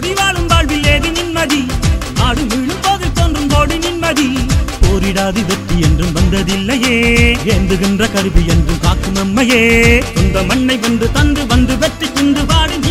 கோடி வாழும் வாழ்வில் ஏது நிம்மதி? ஆடு விழும் போது தோன்றும் கோடி நிம்மதி. போரிடாது வெற்றி என்றும் வந்ததில்லையே. ஏந்துகின்ற கருவி என்றும் காக்கும் நம்மையே சொந்த மண்ணை வந்து தந்து வந்து வெற்றி கொண்டு பாடும்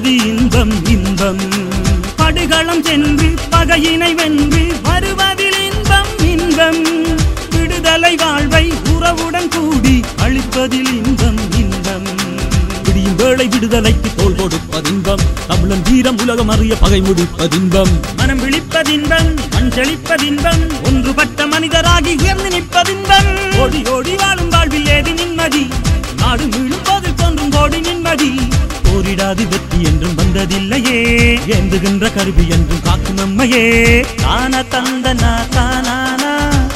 வருவது இன்பம் இன்பம். படுகளம் சென்று பகையினை வென்று வருவதில் இன்பம் இன்பம். விடுதலை வாழ்வை உறவுடன் கூடி அளிப்பதில் இன்பம் இன்பம். விடியும் வேளை விடுதலைக்கு தோல் கொடுப்பதின்பம் தமிழன் வீரம் உலகம் அறிய பகை முடிப்பதின்பம் மனம் விழிப்பதின்பம் மண் செழிப்பதின்பம் ஒன்றுபட்ட மனிதராகி உயர்ந்து நிற்பதின்பம் ஓடி ஓடி வாழும் வாழ்வில் ஏது நிம்மதி? நாடு மீளும் போதில் தோன்றும் கோடி நிம்மதி. போரிடாது வெற்றி என்றும் வந்ததில்லையே. ஏந்துகின்ற கருவி என்றும் காக்கும் நம்மையே. தான தந்தனா தானானா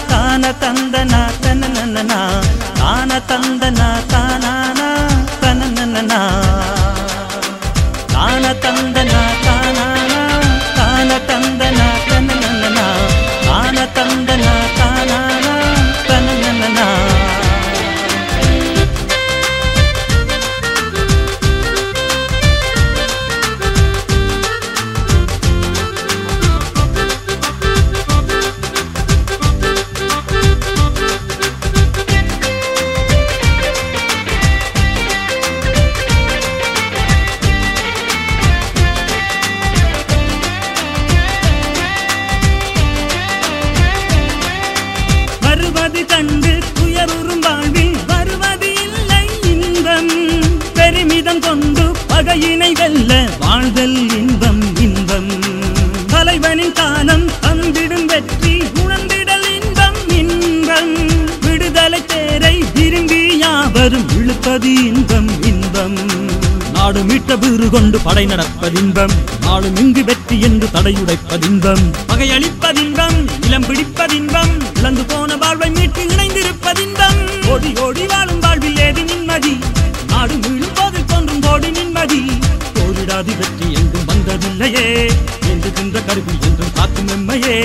தான தந்தனா தனனனா தான தந்தனா தானானா தனனனா தான தந்தனா தானானா தான தந்தனா பகையினை வெல்ல வாழ்தல் இன்பம் இன்பம். தலைவனின் தானம் தந்திடும் வெற்றி உணர்ந்திடல் இன்பம் இன்பம். விடுதலை தேரை விரும்பி யாவரும் இழுப்பது இன்பம் இன்பம். நாடு மீட்ட வீறு கொண்டு படை நடப்பதின்பம் நாளும் இங்கு வெற்றி என்று தடையுடைப்பதின்பம் பகையளிப்பதின்பம் இளம் பிடிப்பதின்பம் இழந்து போன வாழ்வை மீட்டு இணைந்திருப்பதின்பம் ஓடி ஓடி வாழும் ஜாதி வெற்றி எங்கும் வந்ததில்லையே. எழுதுகின்ற கருவி என்றும் காக்கும் எம்மையே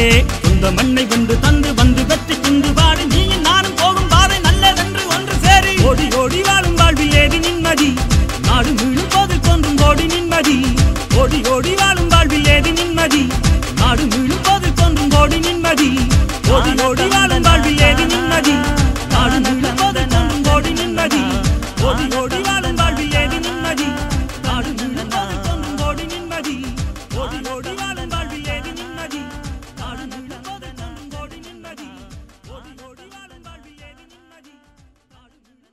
சொந்த மண்ணை வந்து தந்து வந்து வெற்றி திந்து வாடி நீயும் நானும் போகும் பாதை நல்லதென்று ஒன்று சேரி. ஓடி ஓடி வாழும் வாழ்வில் ஏது நிம்மதி. நாடு முழும் போது தோன்றும் ஓடி நிம்மதி. ஓடி ஓடி வாழும் வாழ்வில் ஏது நிம்மதி. நாடு